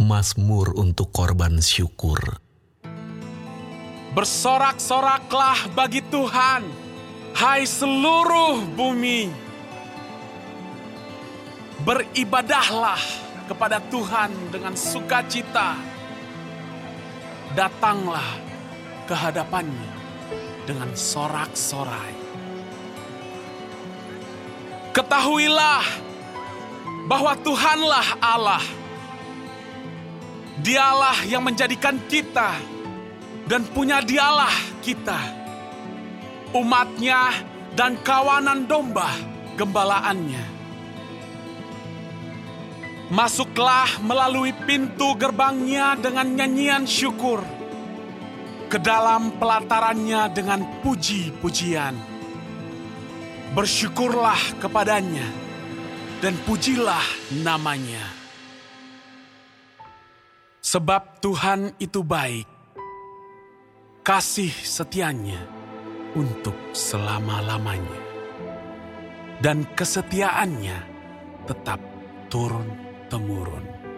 Mazmur untuk korban syukur. Bersorak-soraklah bagi Tuhan, hai seluruh bumi. Beribadahlah kepada Tuhan dengan sukacita. Datanglah ke hadapannya dengan sorak-sorai. Ketahuilah bahwa Tuhanlah Allah. Dialah yang menjadikan kita dan punya dialah kita. Umatnya dan kawanan domba gembalaannya. Masuklah melalui pintu gerbangnya dengan nyanyian syukur. Ke dalam pelatarannya dengan puji-pujian. Bersyukurlah kepadanya dan pujilah namanya. Sebab Tuhan itu baik, kasih setianya untuk selama-lamanya. Dan kesetiaannya tetap turun-temurun.